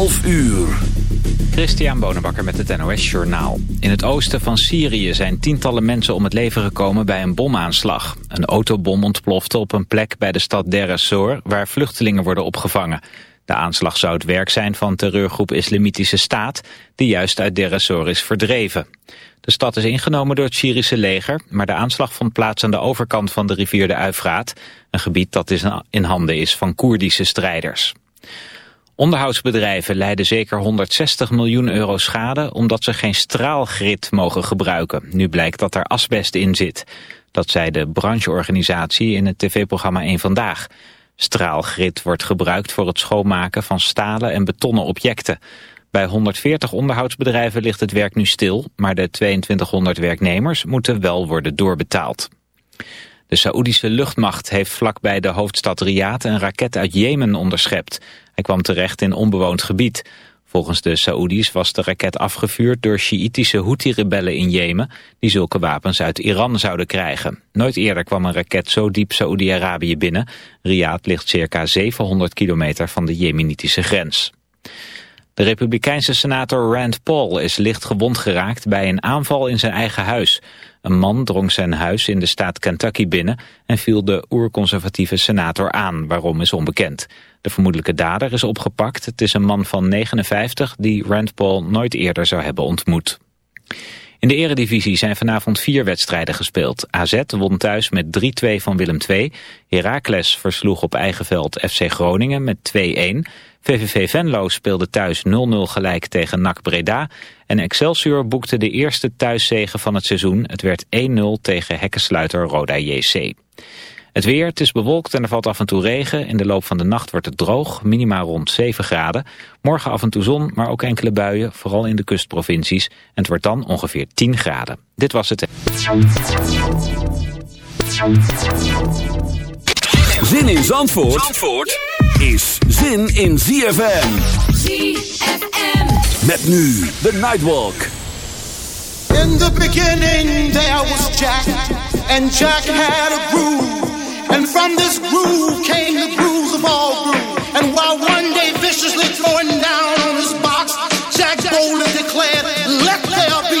12 uur. Christian Bonenbakker met het NOS Journaal. In het oosten van Syrië zijn tientallen mensen om het leven gekomen bij een bomaanslag. Een autobom ontplofte op een plek bij de stad Deir waar vluchtelingen worden opgevangen. De aanslag zou het werk zijn van terreurgroep Islamitische Staat... die juist uit Deir is verdreven. De stad is ingenomen door het Syrische leger... maar de aanslag vond plaats aan de overkant van de rivier de Uifraat... een gebied dat in handen is van Koerdische strijders. Onderhoudsbedrijven leiden zeker 160 miljoen euro schade omdat ze geen straalgrit mogen gebruiken. Nu blijkt dat er asbest in zit. Dat zei de brancheorganisatie in het tv-programma 1 Vandaag. Straalgrit wordt gebruikt voor het schoonmaken van stalen en betonnen objecten. Bij 140 onderhoudsbedrijven ligt het werk nu stil, maar de 2200 werknemers moeten wel worden doorbetaald. De Saoedische luchtmacht heeft vlakbij de hoofdstad Riyadh een raket uit Jemen onderschept. Hij kwam terecht in onbewoond gebied. Volgens de Saoedi's was de raket afgevuurd door Sjiitische Houthi-rebellen in Jemen... die zulke wapens uit Iran zouden krijgen. Nooit eerder kwam een raket zo diep Saoedi-Arabië binnen. Riyadh ligt circa 700 kilometer van de Jemenitische grens. De republikeinse senator Rand Paul is licht gewond geraakt bij een aanval in zijn eigen huis. Een man drong zijn huis in de staat Kentucky binnen en viel de oerconservatieve senator aan, waarom is onbekend. De vermoedelijke dader is opgepakt. Het is een man van 59 die Rand Paul nooit eerder zou hebben ontmoet. In de eredivisie zijn vanavond vier wedstrijden gespeeld. AZ won thuis met 3-2 van Willem II. Heracles versloeg op eigen veld FC Groningen met 2-1. VVV Venlo speelde thuis 0-0 gelijk tegen NAC Breda. En Excelsior boekte de eerste thuiszegen van het seizoen. Het werd 1-0 tegen hekkensluiter Roda JC. Het weer, het is bewolkt en er valt af en toe regen. In de loop van de nacht wordt het droog, minimaal rond 7 graden. Morgen af en toe zon, maar ook enkele buien, vooral in de kustprovincies. En het wordt dan ongeveer 10 graden. Dit was het. Zin in Zandvoort, Zandvoort is zin in ZFM. ZFM. Met nu de Nightwalk. In the beginning there was Jack. And Jack had a groove. And from this groove came the grooves of all grooves. And while one day viciously throwing down on his box, Jack boldly declared, Let there be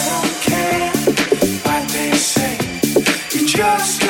Just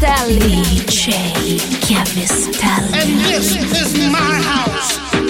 DJ. And this is my house.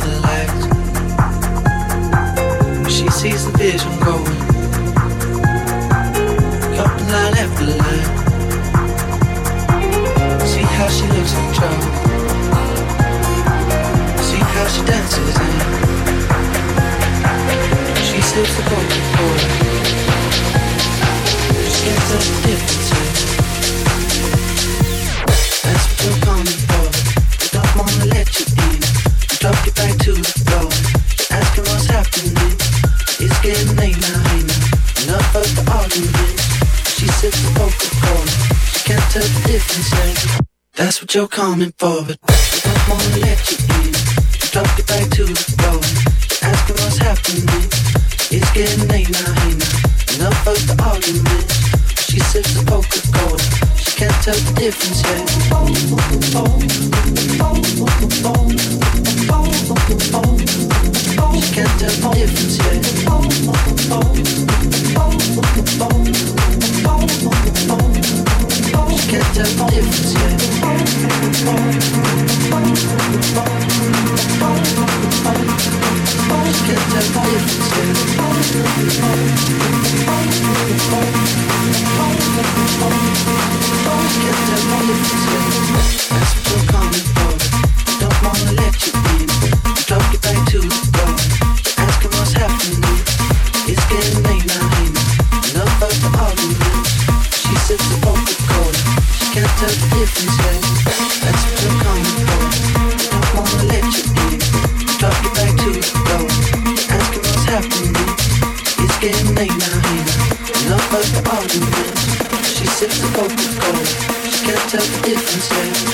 The lights. She sees the vision going. Couple line after line. See how she looks in trouble. See how she dances you're coming for, but we don't wanna let you in. We drop you back to the floor. Asking what's happening. It's getting late now, hey now. Enough of the argument. She sips the Coca-Cola. She can't tell the difference yet. She The focus goes. She can't tell the difference.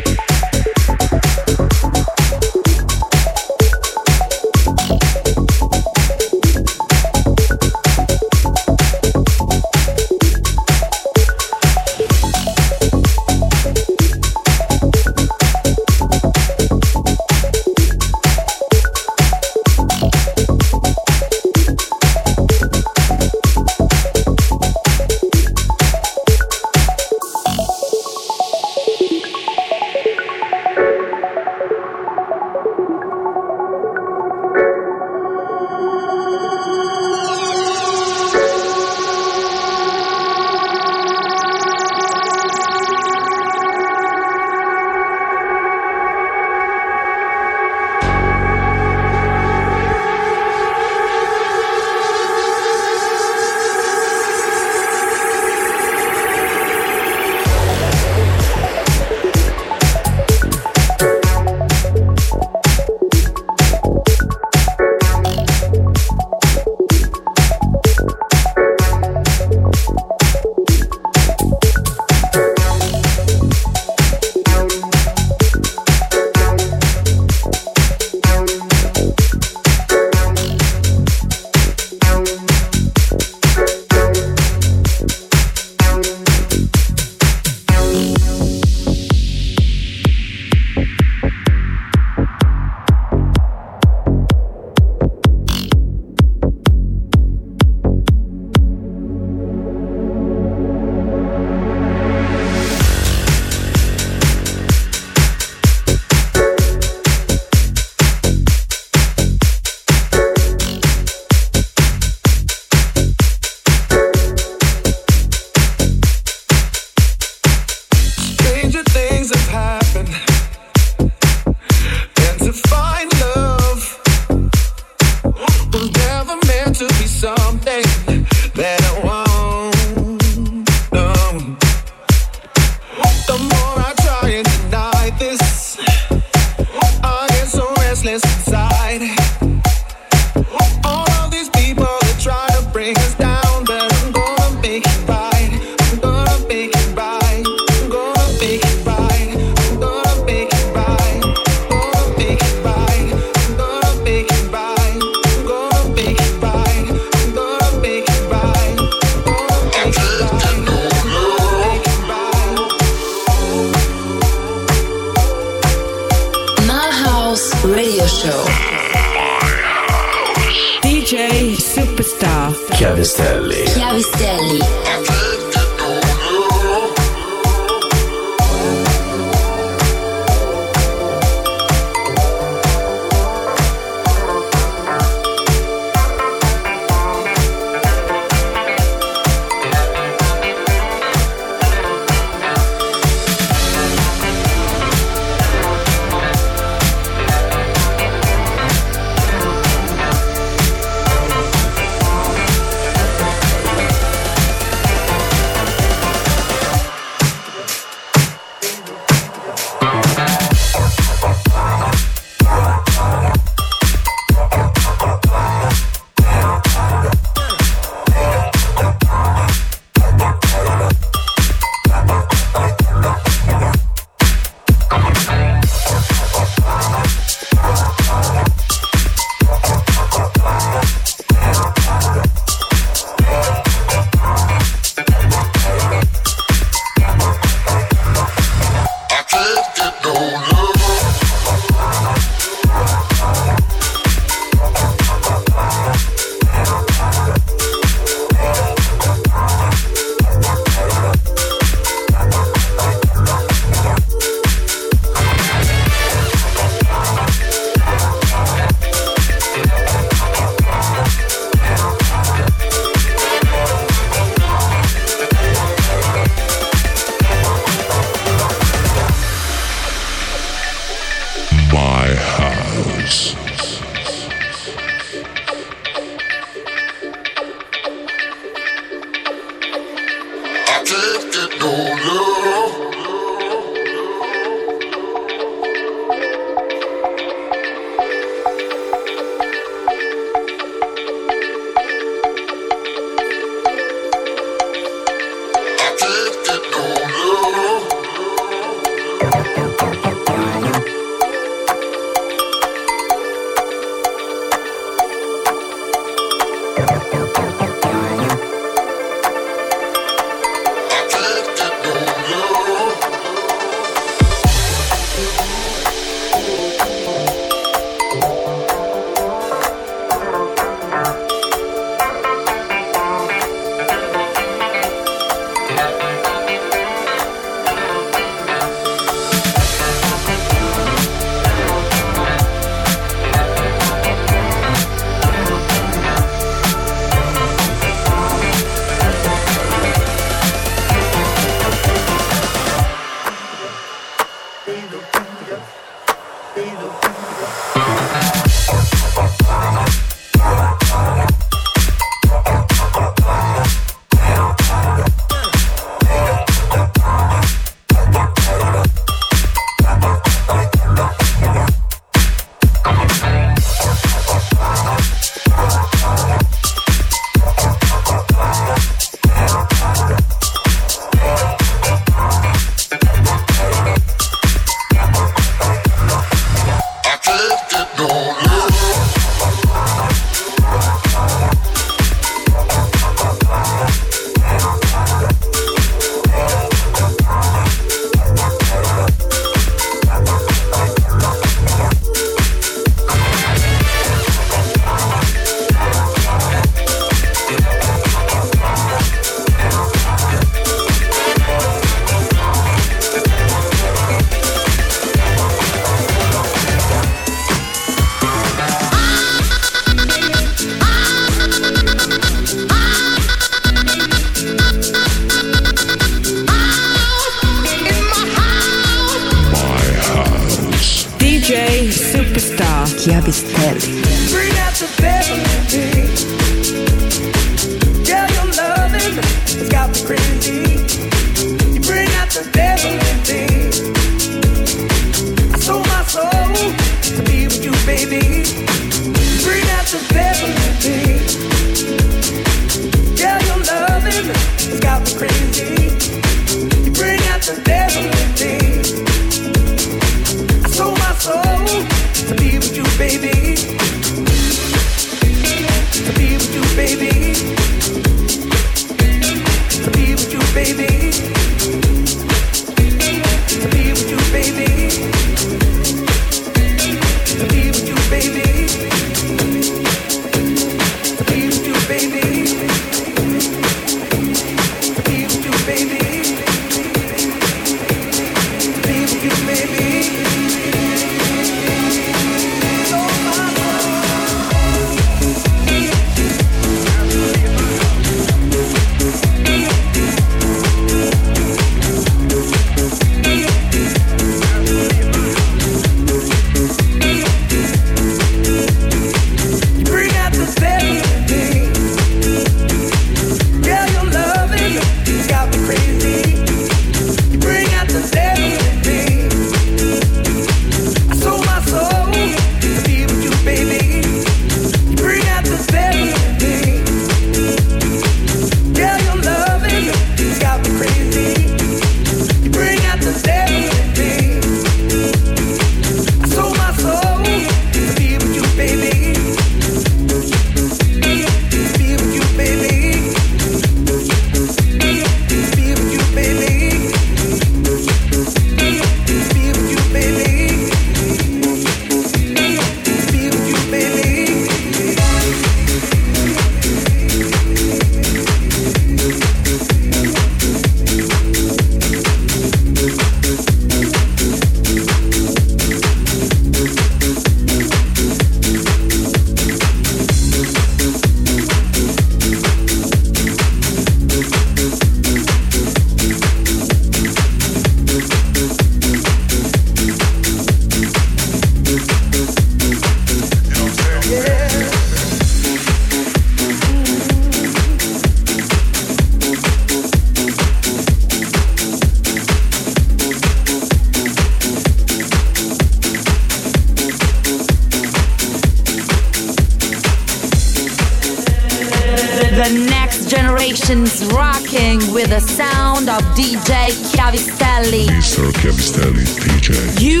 DJ Chiavistelli. Mr. Chiavistelli, DJ. You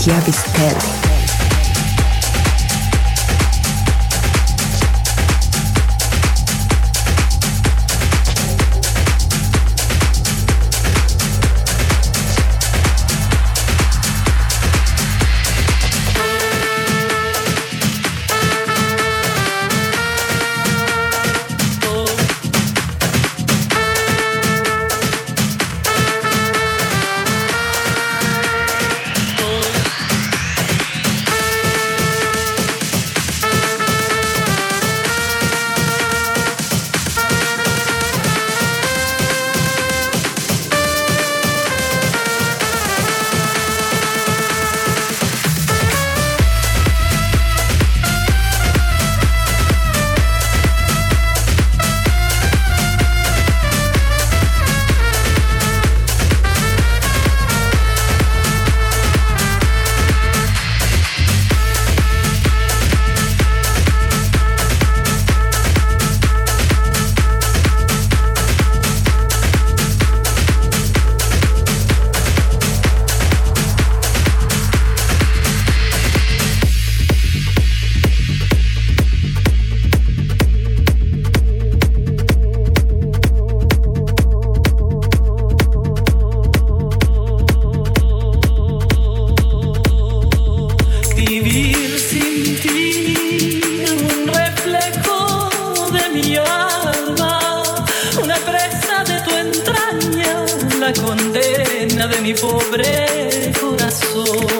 chiavi stereo. mi pobre corazón.